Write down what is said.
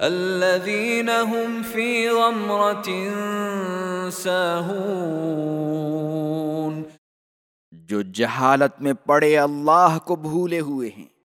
الذين هم في غمرة ساهون جو جہالت میں پڑے اللہ کو بھولے ہوئے ہیں۔